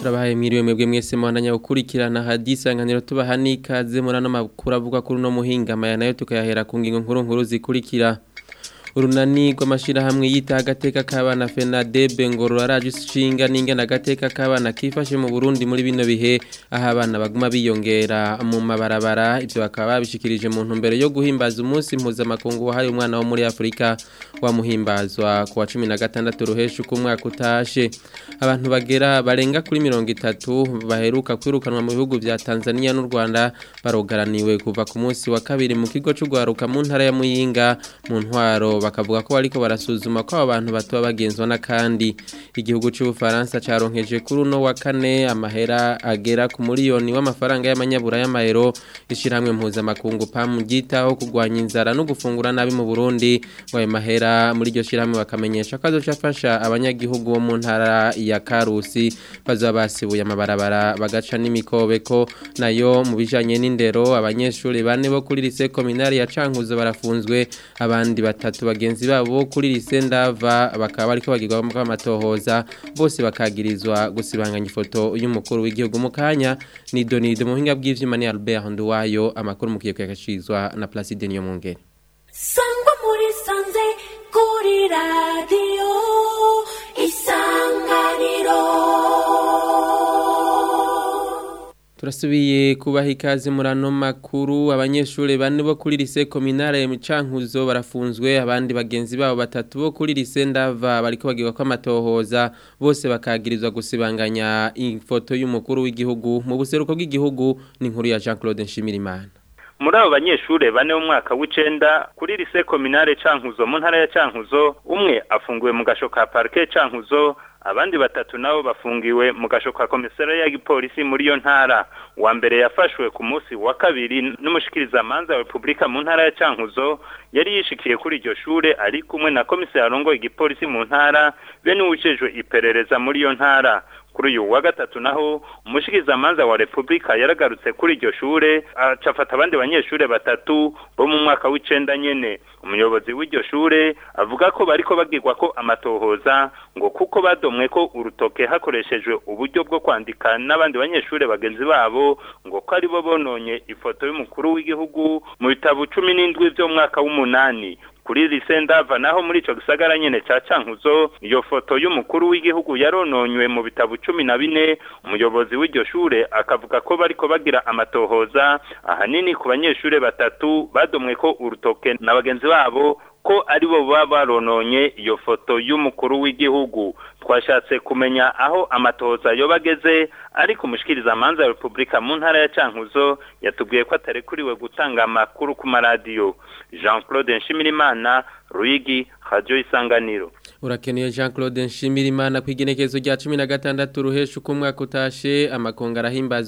ikahe mwiriwe mwebwe mwese muhananya gukurikirana hadisi nkaniro tubaha n'ikaze muri ano makuru avuga kuri uno muhingama nayo tukayahera ku ngingo nkuru nkuru zikurikira urunani rw'amashyirahamwe yita agateka k'abana fenadebe ngo ruraraje ishinga n'ingana agateka k'abana kifashe mu burundi muri bino bihe aho abana baguma biyongera mu mabarabara ibyo bakaba babishikirije mu ntumbero yo guhimbaza umunsi mpuzamakungu wahariwe umwana wo muri afurika wamuhimbazwa ku wa cumi na gatandatu ruhesha uko umwaka utashe abantu bagera barenga kuri mirongo itatu baheruka kwirukanwa mu bihugu bya tanzania n'u rwanda barogaraniwe kuva ku munsi wa kabiri mu kigo cy'urwaruka mu ntara ya muyinga mu ntwaro bakavuga ko bariko barasuzuma ko abantu bantu batuba bagenzwa n'akandi igihugu cy'ubufaransa caronkeje kuri uno wa kane amahera agera ku miliyoni w'amafaranga y'amanyabura y'amahero ishyirahamwe mpuzamakungu pamu ryitaho kugwanya inzara no gufungura nabi mu burundi ngo ayo mahera muri iryo shyirahamwe bakamenyesha ko azocafasha abanyagihugu bo mu ntara ya karusi bazaba basibuye amabarabara bagaca n'imikobeko nayo mu bijanye n'indero abanyeshuri bane bo kuri lise kominari ya cankuzo barafunzwe abandi batatu bagenzi babo kuri lise ndava bakaba ariko bagirwa amatohoza bose bakagirizwa gusibanganya ifoto y'umukuru w'igihugu mu kanya ni Donide mu hinga bw'ivyuma ni Albert Nduwayo amakuru mukiye kuyakashizwa na Placide Niyomungere Sangwa muri sanze kuri radio isanganiro turasubiye kubaha ikaze muri ano makuru abanyeshuri bane bo kuri lise kominare mu cankuzo barafunzwe abandi bagenzi babo batatu bo kuri lise ndava bariko bagirwa ko amatohoza bose bakagirizwa gusibanganya ifoto y'umukuru w'igihugu mu buseruko bw'igihugu ni inkuru ya Jean Claude Nshimirimana muri abo banyeshuri bane umwaka w'icenda kuri lise kominare cankuzo mu ntara ya cankuzo umwe afunguwe mu gasho ka parke cankuzo abandi batatu nabo bafungiwe mu gasho ka komisariya ya gipolisi muri iyo ntara wa mbere yafashwe ku munsi wa kabiri n'umushikirizamanza wa repubulika mu ntara ya cankuzo yari yishikiye kuri iryo shure ari kumwe na komisariya arongoye igipolisi mu ntara be n'uwujejwe iperereza muri iyo ntara kuri uyu wa gatatu naho umushikirizamanza wa repubulika yaragarutse kuri iryo shure acafata abandi banyeshuri batatu bo mu mwaka w'icenda nyene umuyobozi w'iryo shure avuga ko bariko bagirwa ko amatohoza ngo kuko badomwe ko urutoke hakoreshejwe uburyo bwo kwandika n'abandi banyeshuri bagenzi babo ngo ko aribo bononye ifoto y'umukuru w'igihugu mu bitabo cumi n'indwi vy'umwaka w'umunani kuri risendava naho muri icyo gisagara nyine cya Cankuzo iyo foto y'umukuru w'igihugu yarononywe mu bitabo cumi na bine umuyobozi w'iryo shure akavuga ko bariko bagira amatohoza ahanini ku banyeshuri batatu badomwe ko urutoke na bagenzi babo ko aribo baba barononye iyo foto y'umukuru w'igihugu twashatse kumenya aho amatoza yoba ageze ariko amanza ya repubulika mu ntara ya cankuzo yatubwiye ko atarekuriwe gutanga amakuru ku maradiyo jean claude nshimirimana ruyigi radiyo isanganiro urakeneye jean claude nshimirimana ku igenekezo rya cumi na gatandatu ruhesha uko umwaka utashe amakongo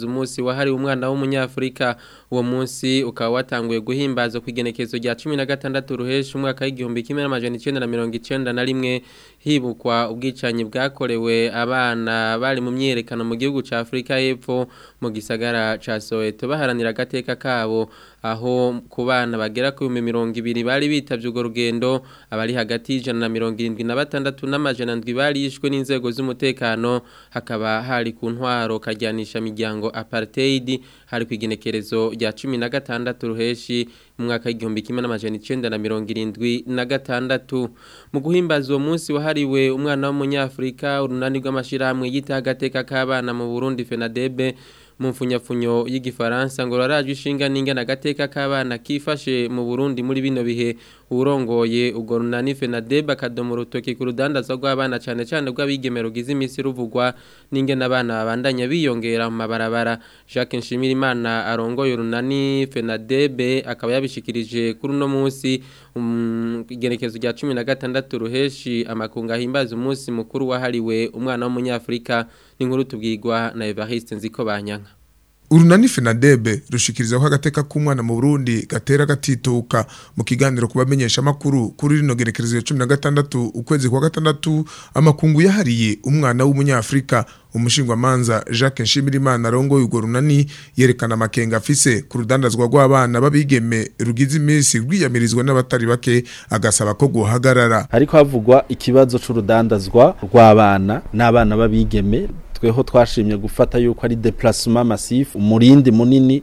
umunsi wahari umwana w'umunyafurika uwo munsi ukaba watanguye guhimbaza ku igenekezo rya cumi na gatandatu ruhesha umwaka w'igihumbi kimwe n'amajana icyenda na mirongo icyenda na rimwe hibukwa ubwicanyi bwakorewe abana bari mu myerekano mu gihugu cya afurika y'epfo mu gisagara cya soweto baharanira agateka kabo aho ku bana bagera ku bihumbi mirongo ibiri bari bitabye urwo rugendo abari hagati y'ijana na mirongo irindwi na batandatu n'amajana ndwi barishwe n'inzego z'umutekano hakaba hari ku ntwaro kajyanisha miryango apartheid hari ku igenekerezo rya cumi na gatandatu ruheshi mwaka w'igihumbi kimwe n'amajana icyenda na mirongo irindwi na gatandatu mu guhimbaza uwo munsi wahariwe umwana w'umunyafurika urunani rw'amashyirahamwe yita agateka k'abana mu burundi fenadebe mu mfunyapfunyo y'igifaransa ngo raraje ishinga n'ingana agateka k'abana kifashe mu Burundi muri bino bihe urongoye ubwo runani Fenadeb akadomo rutoki ku rudandaza rw'abana cyane cyane rw'abigeme rugize iminsi ruvugwa n'ingana abana babandanya biyongera mu mabarabara Jacques Nshimirimana arongoye urunani Fenadeb akaba yabishikirije kuri uno munsi Um, igerekezo rya cumi na gatandatu ruheshi amakunga ahimbaza umunsi mukuru wahariwe umwana w'umunyafurika n'inkuru tubwirwa na evariste nziko banyanka urunani fenadebe rushikirizaho agateka k'umwana mu burundi gatera gatituka mu kiganiro ku bamenyeshamakuru kuri rino gerekerezo ya cumi na gatandatu ukwezi kwa gatandatu amakungu yahariye umwana w'umunyafurika umushingwamanza jacques nshimirimana arongoye urwo runani yerekana amakenga afise ku rudandazwa rw'abana b'abigeme rugize iminsi rwiyamirizwa n'abatari bake agasaba ko guhagarara ariko havugwa ikibazo cy'urudandazwa rw'abana n'abana b'abigeme tweho twashimye gufata yuko ari deplacement massif umurindi munini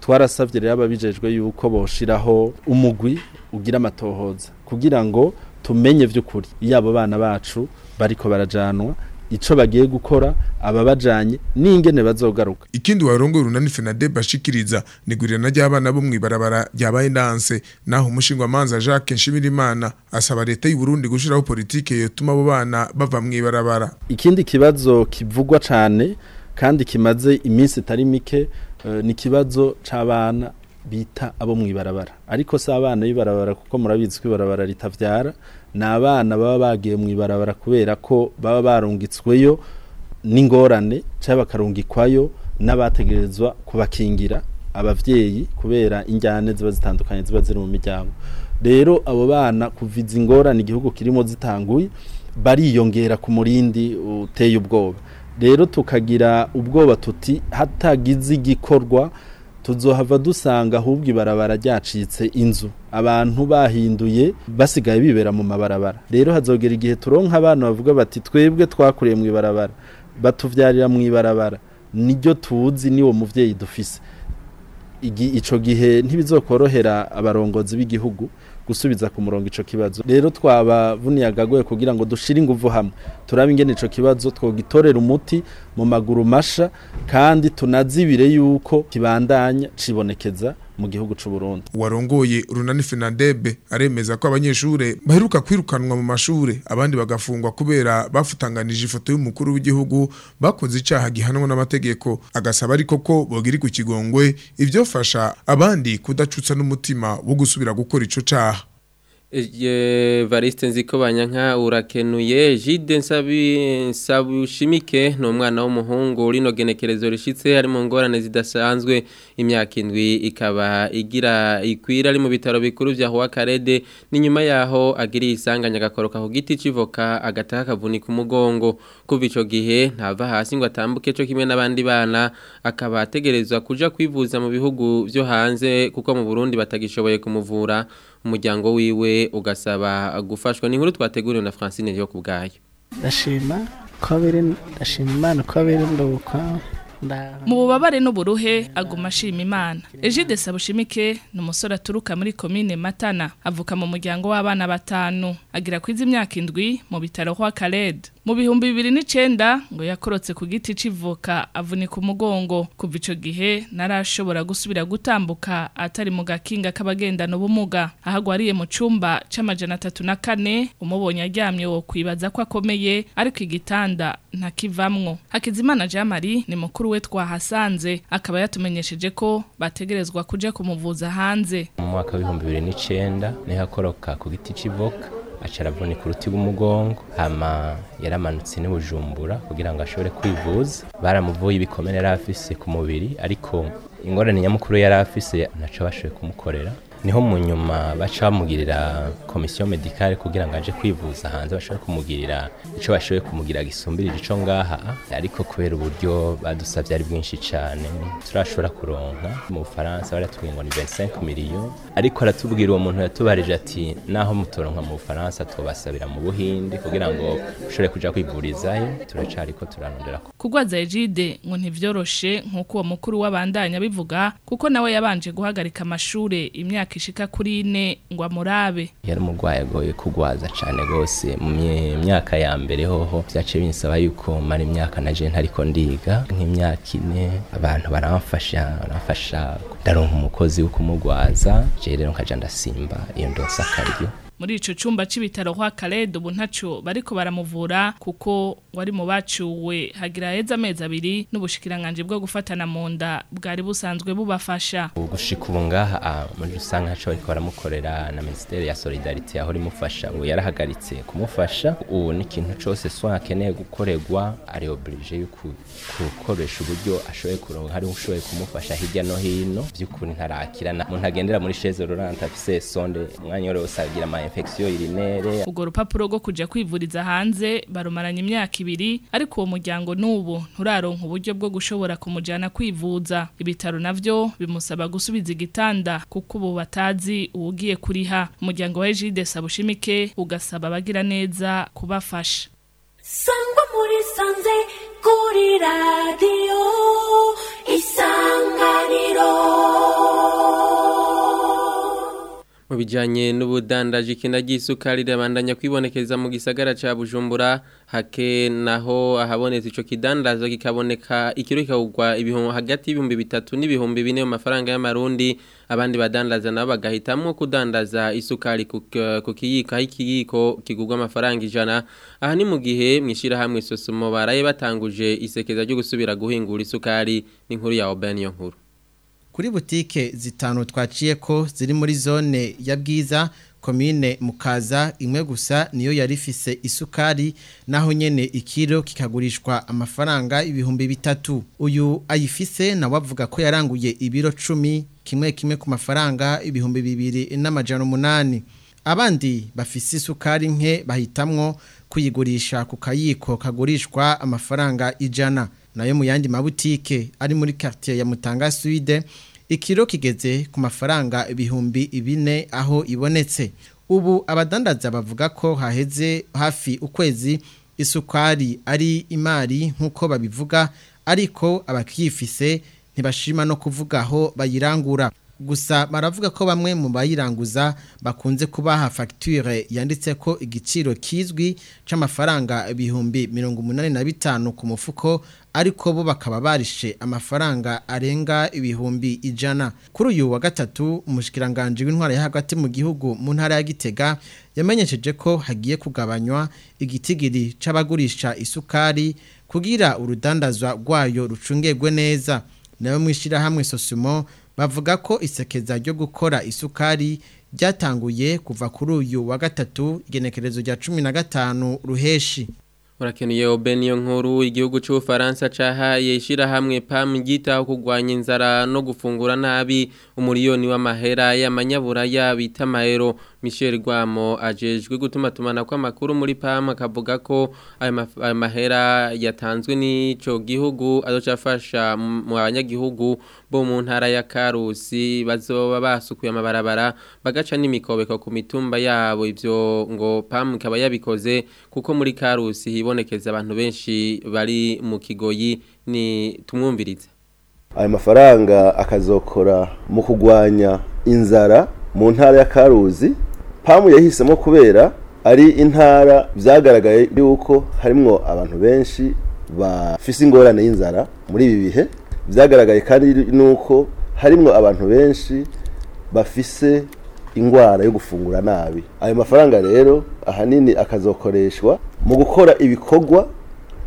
twarasabye rero ababijejwe yuko boshiraho umugwi ugira amatohoza kugira ngo tumenye by'ukuri iyo abo bana bacu bariko barajanwa ico bagiye gukora ababajanye n'ingene bazogaruka ikindi warongora unani Fenade bashikiriza nigurirana ry'abana bo mwibarabara ryabaye ndanse naho umushingwa manza Jacques Nshimirimana asaba leta y'u Burundi gushiraho politiki yotuma abo bana bava mwibarabara ikindi kibazo kivugwa cane kandi kimaze iminsi itari mike eh, ni ikibazo cy'abana bita abo mu ibarabara ariko si abana b'ibarabara kuko murabizi ko ibarabara ritabyara ni abana baba bagiye mu ibarabara kubera ko baba barungitsweyo n'ingorane cyangwa bakarungikwayo n'abategerezwa kubakingira ababyeyi kubera injyane ziba zitandukanye ziba ziri mu miryango rero abo bana kuva izi ngorane igihugu kirimo zitanguye bariyongera ku murindi uteye ubwoba rero tukagira ubwoba tuti hatagize igikorwa tuzohava dusanga ahubwo ibarabara ryacitse inzu abantu bahinduye basigaye bibera mu mabarabara rero hazogera igihe turonka abana bavuga bati twebwe twakuriye mu ibarabara batubyarira mu ibarabara niryo tuzi niwo mubyeyi dufise icyo gihe ntibizokorohera abarongozi b'igihugu gusubiza ku murongo ico kibazo rero twaba buniyagagoye kugira ngo dushire inguvu hamwe turaba ingene ico kibazo twogitorera umuti mu maguru masha kandi tunazibire yuko kibandanya cibonekeza mu gihugu c'u Burundi warongoye Runani Fernandebe aremeza ko abanyeshure baheruka kwirukanwa mu mashure abandi bagafungwa kubera bafutanganije ifoto y'umukuru w'igihugu bakoze icaha gihanwa n'amategeko agasaba ariko ko bogiri ku kigongwe ivyofasha abandi kudacutsa n'umutima wo gusubira gukora ico caha Variste nziko banyanka urakenuye jide nsabushimike ni umwana w'umuhungu rino genekerezo rishyitse ari mu ngorane zidasanzwe imyaka indwi ikaba igira ikwira ari mu bitaro bikuru bya huwakarede ni nyuma yaho agiriye isanganya agakoroka ku giti cy'ivoka agataha akavunika umugongo kuva icyo gihe ntava hasi ngo atambuke cyo kimwe n'abandi bana akaba ategerezwa kujya kwivuza mu bihugu byo hanze kuko mu burundi batagishoboye kumuvura umuryango wiwe ugasaba gufashwa ni inkuru twateguriwe na francine yo ku bwayo ndashima ko biri ndashima imana ko biri nduka mu bubabare n'uburuhe aguma ashima imana ejide sabushimike ni umusore aturuka muri komine matana avuka mu muryango w'abana batanu agira kwiza imyaka indwi mu bitaro kwa karede mu bihumbi bibiri n'icyenda ngo yakorotse ku giti cy'ivoka avunika umugongo kuva icyo gihe narashobora gusubira gutambuka atari mu gakinga k'abagendana ubumuga ahagwariye mu cyumba cy'amajana atatu na kane umubonye ajyamye wo kwibaza ko akomeye ariko igitanda na ntakivamwo hakizimana jamari ni mukuru we twahasanze akaba yatumenyesheje ko bategerezwa kujya kumuvuza hanze mu mwaka w'ibihumbi bibiri n'icyenda niho akoroka ku giti kivuka aca aravunika uruti rw'umugongo hama yaramanutse n'ibujumbura kugira ngo ashobore kwivuza baramuvuye ibikomere yari afise ku mubiri ariko ingorane nyamukuru yari afise ntaco bashoboye kumukorera niho mu nyuma baca bamugirira komisiyo medikare kugira ngo aje kwivuza hanze bashobora kumugirira icyo bashoboye kumugira gisumbirije icyo ngaha ariko kubera uburyo badusabye ari bwinshi cyane turashobora kuronka mu bufaransa baratubwiye ngo ni 25 miliyo ariko aratubwira uwo muntu yatubarije ati naho mutoronka mu bufaransa tubasabira mu buhinde kugira ngo ushobore kuja kwivurizayo turacari ko turarondera kugwaza ejide ngo ntivyoroshe nkuko uwo mukuru w'abandanya bivuga kuko nawe yabanje guhagarika amashure imyaka ishika kuri ine ngo amurabe yari umurwayi agoye kugwaza cane gose mu myaka ya mbere hoho vyaciye binsaba yuko mara imyaka naje ntariko ndiga nk'imyaka ine abantu baramfasha baramfasha ndaronka umukozi wo kumugwaza je rero nkaja ndasimba iyo ndonsa akaryo muri ico cyumba cy'ibitaro kwa Kaled ubu ntaco bariko baramuvura kuko wari mu bacuwe hagira heza amezi abiri n'ubushikiranganje bwo gufatana mu nda bwari busanzwe bubafasha gushika ubu ngaha ah, muri rusange haco bariko baramukorera na minisiteri ya solidarite aho rimufasha ubu yarahagaritse kumufasha ubu n'ikintu cyose swa akeneye gukorerwa ari oblige yuko gukoresha uburyo ashoboye kuronka hari ushoboye kumufasha hirya no hino by'ukuri ntarakirana umuntu agendera muri chaise roulante sonde umwanya wose agira ama infection urinere ugo rupapuro rwo kujya kwivuriza hanze barumaranye imyaka ibiri ariko uwo muryango nubu nturaronka uburyo bwo gushobora kumujyana kwivuza ibitaro navyo bimusaba gusubiza igitanda kuko ubu batazi uwugiye kuriha umuryango wa Ejide Sabushimike ugasaba abagira neza kubafasha Sangwa muri sanze kuri radio isanganiro mu bijyanye n'ubudandaji kinagi isukari rirabandanya kwibonekeza mu gisagara cya bujumbura hake naho ahabonetse icyo kidandaza kikaboneka ikiro kikagurwa hagati ibihumbi bitatu n'ibihumbi bine mu mafaranga y'amarundi abandi badandaza nabo bagahitamo kudandaza isukari ku kiyiko aho ikiyiko kigugwa amafaranga ijana aha ni mu gihe mu ishyirahamwe sosomo baraye batanguje isekeza ryo gusubira guhingura isukari n'inkuru ya obeni nkuru kuri butike zitanu twaciye ko ziri muri zone ya bwiza komine mukaza imwe gusa niyo yari ifise isukari naho nyene ikiro kikagurishwa amafaranga ibihumbi bitatu uyu ayifise nawe avuga ko yaranguye ibiro cumi kimwe kimwe ku mafaranga ibihumbi bibiri n'amajana umunani abandi bafise isukari nke bahitamwo kuyigurisha ku kayiko kagurishwa amafaranga ijana nayo mu yandi mabutike ari muri quartier ya Mutanga Suide ikiro kigeze ku mafaranga ibihumbi ibine aho ibonetse ubu abadandaza bavuga ko haheze hafi ukwezi isukari ari imari nk'uko babivuga ariko abakiyifise ntibashima no kuvuga aho bayirangura gusa baravuga ko bamwe mu bayiranguza bakunze kubaha fagitire yanditse ko igiciro kizwi cy'amafaranga ibihumbi mirongo umunani na bitanu ku mufuko ariko bo bakaba barishe amafaranga arenga ibihumbi ijana kuri uyu wa gatatu umushyikiranganje w'intwara ya hagati mu gihugu mu ntara ya gitega yamenyesheje ko hagiye kugabanywa igitigiri c'abagurisha isukari kugira urudandazwa rwayo rucungegwe neza nawe mwishyirahamwe Sosimo bavuga ko isekeza ryo gukora isukari ryatanguye kuva kuri uyu wa gatatu igenekerezo rya cumi na gatanu ruheshi Murakeniye Oben yo nkuru igihugu cy'Ufaransa cahaye ishirahamwe PAM ryitaho kugwanya inzara no gufungura nabi umuriyoni w'amahera y'amanyaburaya bita Maero Michel Rwamo ajejwe gutuma tumana kw'amakuru muri PAM akavuga ko ayo mahera yatanzwe n'ico gihugu azocafasha mu banyagihugu bo mu ntara ya Karusi bazoba basukuye amabarabara bagaca n'imikobeko ku mitumba yabo ivyo ngo pam kaba yabikoze kuko muri Karusi hibonekeza abantu benshi bari mu kigoyi ni tumwumvirize ayo mafaranga akazokora mu kugwanya inzara mu ntara ya Karuzi pamu yahisemo kubera ari intara byagaragaye yuko harimo abantu benshi bafise ingorane y'inzara muri ibi bihe byagaragaye kandi nuko harimo abantu benshi bafise indwara yo gufungura nabi ayo mafaranga rero ahanini akazakoreshwa mu gukora ibikorwa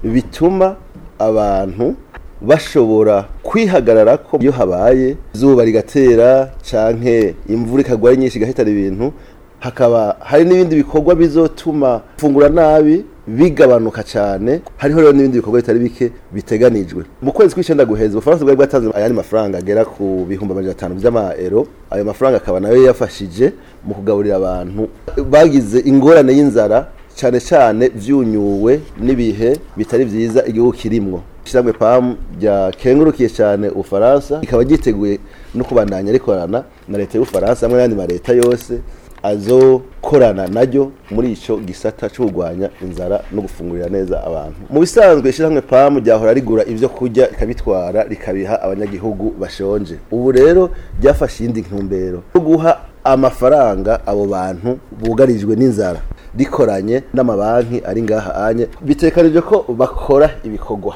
bituma abantu bashobora kwihagarara ko iyo habaye izuba rigatera cyangwa imvura ikagwa ari nyinshi igahitana ibintu hakaba hari n'ibindi bikorwa bizotuma fungura nabi bigabanuka cyane hariho rero n'ibindi bikorwa bitari bike biteganijwe mu kwezi kw'icyenda guheza ubufaransa bwari bwatanze ayandi mafaranga agera ku bihumbi amajana atanu by'amayero ayo mafaranga akaba nayo yafashije mu kugaburira abantu bagize ingorane y'inzara cyane cyane byunyuwe n'ibihe bitari byiza igihugu kirimo ishyirahamwe pamu ryakengurukiye cyane ubufaransa rikaba ryiteguye no kubandanya rikorana na leta y'ubufaransa hamwe n'ayandi ma leta yose azokorana naryo muri icyo gisata cyo kurwanya inzara no gufungurira neza abantu mu bisanzwe ishyirahamwe pamu ryahora rigura ibyo kurya rikabitwara rikabiha abanyagihugu bashonje ubu rero ryafashe iyindi ntumbero yo guha amafaranga abo bantu bugarijwe n'inzara rikoranye n'amabanki ari ngaha anye bitekanije ko bakora ibikorwa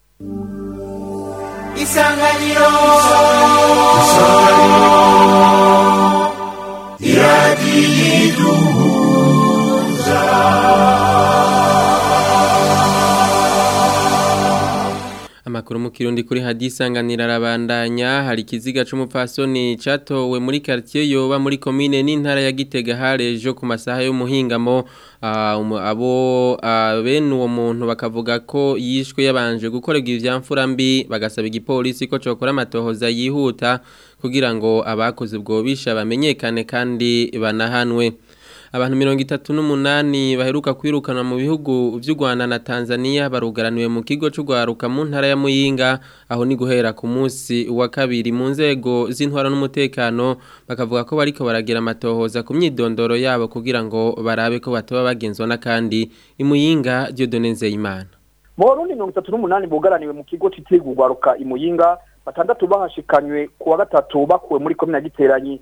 isanganiro iradiyo iduhuza amakuru mu kirundi kuri hadisanganira arabandanya hari ikiziga c'umupfasoni catowe muri quartier yoba muri commune n'intara ya Gitega harejo ku masaha yo muhingamo ah, abo ah, bene uwo muntu bakavuga ko yishwe yabanje gukorerwa ivyamfura mbi bagasaba igipolisi ko cokora amatohoza yihuta kugira ngo abakoze ubwo bisha bamenyekane kandi banahanwe abantu mirongo itatu n'umunani baheruka kwirukana mu bihugu by'u na Tanzania barugaraniwe mu kigo cy'ugwaruka mu ntara ya Muyinga aho ni guhera ku munsi wa kabiri mu nzego z'intwara n'umutekano bakavuga ko bariko baragira amatohoza ku myidondoro yabo kugira ngo barabe ko batoba bagenzwa kandi imuyinga Dieudonne Nzeyimana mu mirongo itatu n'umunani bugaraniwe mu kigo cy'itegurwaruka imuyinga batandatu bahashikanywe kuwa gatatu bakuwe muri komine giteranyi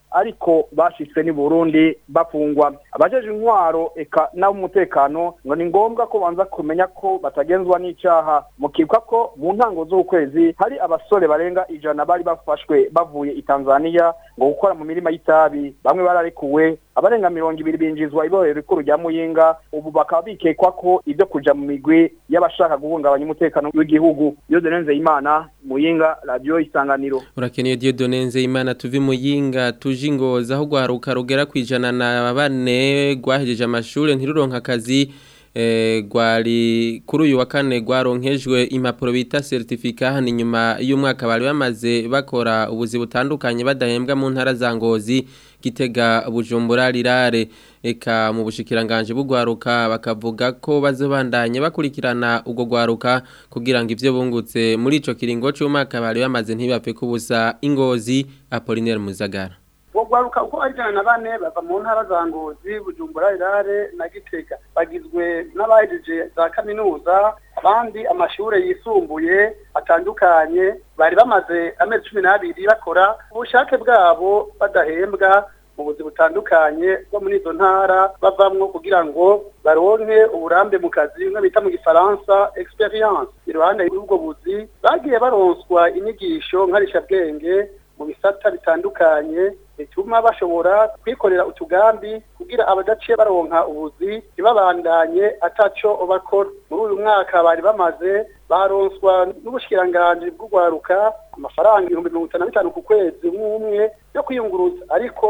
ariko bashitswe ni Burundi bafungwa abajeje intwaro eka n'ab'umutekano ngo ni ngombwa ko banza kumenya ko batagenzwa n'icyaha mukibuka ko mu ntango z'ukwezi hari abasore barenga ijana bari bafashwe bavuye i Tanzania ngo gukora mu mirima y'itabi bamwe bararekuwe abarenga mirongo ibiri binjizwa ibohero rikuru rya muyinga ubu bakaba bikekwa ko ibyo kujya mu migwi y'abashaka guhungabanya umutekano w'igihugu Diodone imana Muyinga Radio Isanganiro urakeneye Diodone imana tuvi Muyinga tuje ry'ingozi aho rwaruka rugera ku na bane rwahejeje amashuri ntiruronke akazi eh, rwari kuri uyu wa kane rwaronkejwe impapuro bita seritifika ni nyuma y'umwaka bari bamaze bakora ubuzi butandukanye badahembwa mu ntara za ngozi gitega bujumbura rirare reka mu bushikiranganje bugwaruka bakavuga ko bazobandanye bakurikirana ubwo gwaruka kugira ngo ivyo bungutse muri ico kiringo c'umwaka bari bamaze ntibapfe kubusa ingozi Apollinaire Muzagara urwaruka uko ari ijana na bane bava mu ntara za ngozi bujumbura irare na gitega bagizwe n'abahejeje za kaminuza abandi amashuri yisumbuye atandukanye bari bamaze amezi cumi n'abiri bakora ubushake bwabo badahembwa mu buzi butandukanye bwo muri izo ntara bavamwo kugira ngo baronke uburambe mu kazi nka bita mu gifaransa experience iruhande y'ubwo buzi bagiye baronswa inyigisho nkarishabwenge mu bisata bitandukanye bituma bashobora kwikorera utugambi kugira abadaciye baronka ubuzi ntibabandanye ataco bakora muri uyu mwaka bari bamaze baronswa n'ubushikiranganji bw'ugwaruka amafaranga ibihumbi mirongo itanu na bitanu ku kwezi nk’umwe yo kwiyunguruza ariko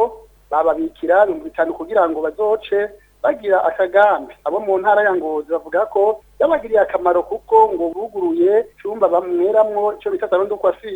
bababikira ibihumbi bitanu kugira ngo bazoce bagira akagambi abo mu ntara ya ngozi bavuga ko yabagiriye akamaro kuko ngo buguruye icyumba bamweramo icyo bita salon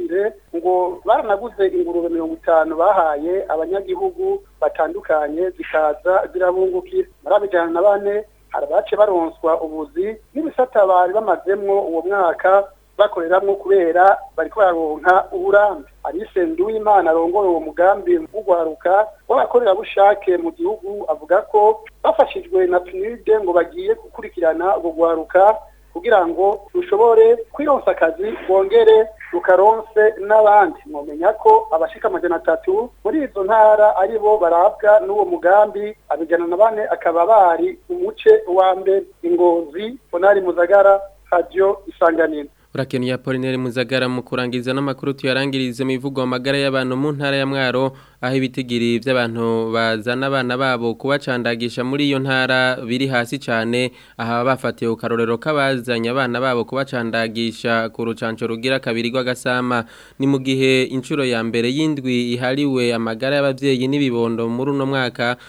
de ngo baranaguze ingurube mirongo itanu bahaye abanyagihugu batandukanye zikaza zirabungukira muri na bane hari abace baronswa ubuzi n'ibisata bari bamazemwo uwo mwaka bakoreramo kubera bari baronka uburambe Alice uw'imana arongora uwo mugambi w'ugwaruka w'abakorerabushake mu gihugu avuga ko bafashijwe na pinide ngo bagiye gukurikirana ubwo gwaruka kugira ngo rushobore kwironsa akazi bongere rukaronse n'abandi mwomenya ko abashika amajana atatu muri izo ntara aribo barabwa n'uwo mugambi abijana na bane akaba bari umuce wa mbere ingozi bonari muzagara radiyo isanganiro urakeneye Apollinaire Muzagara mu kurangiza n'amakuru tuyarangirize mu ivugo amagara y'abantu mu ntara ya Mwaro aho ibitigiri by'abantu bazana abana babo kubacandagisha muri iyo ntara biri hasi cyane aha bafatiye ukarorero k'abazanye abana babo kubacandagisha ku rucanco rugira kabiri rw'agasama ni mu gihe inshuro ya mbere y'indwi ihariwe amagara y'ababyeyi n'ibibondo muri uno mwaka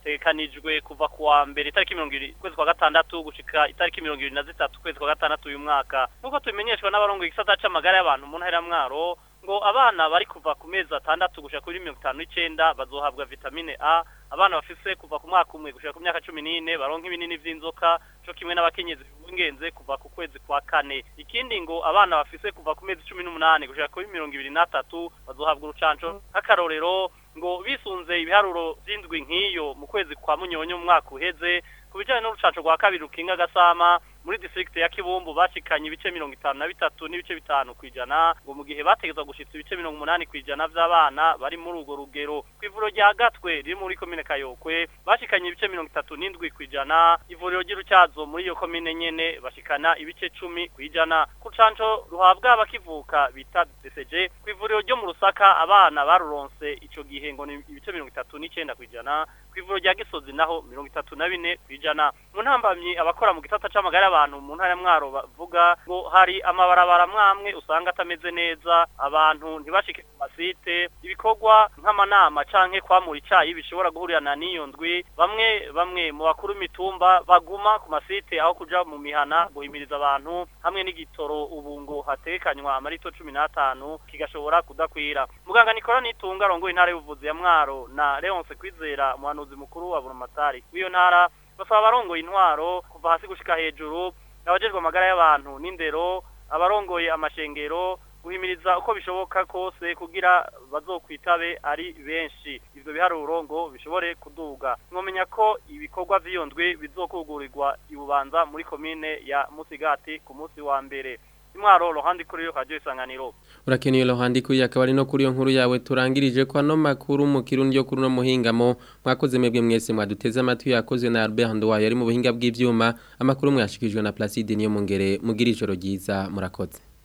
itekanijwe kuva ku wa mbere itariki mirongo irindwi ukwezi kwa gatandatu gushika itariki mirongo irindwi na zitatu ukwezi kwa gatandatu uyu mwaka nk'uko tubimenyeshwa n'abarongo igisata c'amagara y'abantu mu ntara mwaro ngo abana bari kuva ku mezi atandatu gushika kuri mirongo itanu n'icyenda bazohabwa vitamine a abana bafise kuva ku mwaka umwe gushyira ku myaka cumi n'ine baronka ibinini by'inzoka cyo kimwe n'abakenyezi b'ingenzi kuva ku kwezi kwa kane ikindi ngo abana bafise kuva ku mezi cumi n'umunani gushyira kuri mirongo ibiri n'atatu bazohabwa urucanco nk'akarorero ngo bisunze ibiharuro by'indwi nk'iyo mu kwezi kwa munyonyo mu mwaka uheze ku n'urucanco rwa kabiri rukinga gasama muri district ya Kibumbu bashikanye ibice mirongo itanu bitatu n'ibice bitanu kwijana ngo mu gihe bategezwa gushitsa ibice mirongo 180 kwijana by’abana bari muri ugo rugero kwivuro rya Gatwe riri muri commune Kayokwe bashikanye ibice mirongo itatu 37 kwijana ivuriro ry'urucazo muri iyo commune nyene bashikana ibice 10 kwijana kucanco ruhabwa abakivuka bita DCG kwivuriro ryo mu Rusaka abana baruronse icyo gihe ngo ni ibice mirongo itatu 39 kwijana ku ivuriro rya gisozi naho mirongo itatu na bine ku ijana mu ntambamyi abakora mu gisata c'amagara abantu mu ntara mwaro bavuga ngo hari amabarabara mwamwe usanga atameze neza abantu ntibashike ku masite ibikorwa nk'amanama canke kwamura icyayi bishobora guhurirana n'iyo ndwi bamwe bamwe mu bakuru mitumba baguma ku masite aho kuja mu mihana guhimiriza abantu hamwe n'igitoro ubu ngo hatekanywa amarito n’atanu kigashobora kudakwira muganga Nikora Nitunga rongo intara y'ubuvuzi ya Mwaro na Leonce Kwizera umuhanuzi mukuru wa Burumatari w'iyo ntara basaba abarongoye intwaro kuva hasi gushika hejuru abajejwe amagara y'abantu n'indero abarongoye amashengero guhimiriza uko bishoboka kose kugira bazokwitabe ari benshi ivyo biharuro ngo bishobore kuduga mwomenya ko ibikorwa vyiyondwi bizokugurirwa ibubanza muri komine ya musigati ku munsi wa mbere imwaro ruhandi kuri yo radio isanganiro urakeneye ruhandi kuri akaba no kuri yo nkuru yawe turangirije kwa no makuru mu kirundi yo kuruno muhingamo mwakoze mebwe mwese mwaduteze amatwi yakoze na Albert Ndwaye yari mu buhinga bw'ivyuma amakuru mwashikijwe na Placide niyo mungere mugira ijoro ryiza murakoze